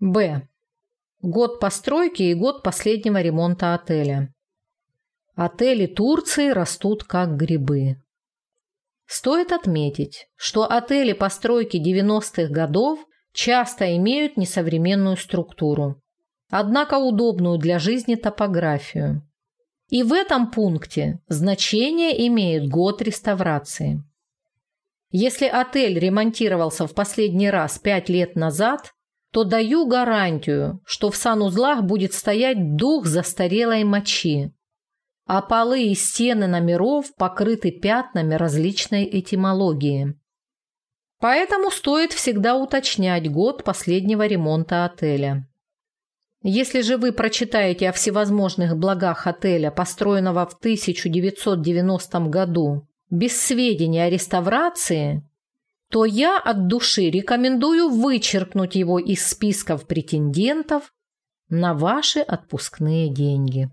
Б. Год постройки и год последнего ремонта отеля. Отели Турции растут как грибы. Стоит отметить, что отели постройки 90-х годов часто имеют несовременную структуру, однако удобную для жизни топографию. И в этом пункте значение имеет год реставрации. Если отель ремонтировался в последний раз пять лет назад, то даю гарантию, что в санузлах будет стоять дух застарелой мочи, а полы и стены номеров покрыты пятнами различной этимологии. Поэтому стоит всегда уточнять год последнего ремонта отеля. Если же вы прочитаете о всевозможных благах отеля, построенного в 1990 году, без сведений о реставрации, то я от души рекомендую вычеркнуть его из списков претендентов на ваши отпускные деньги.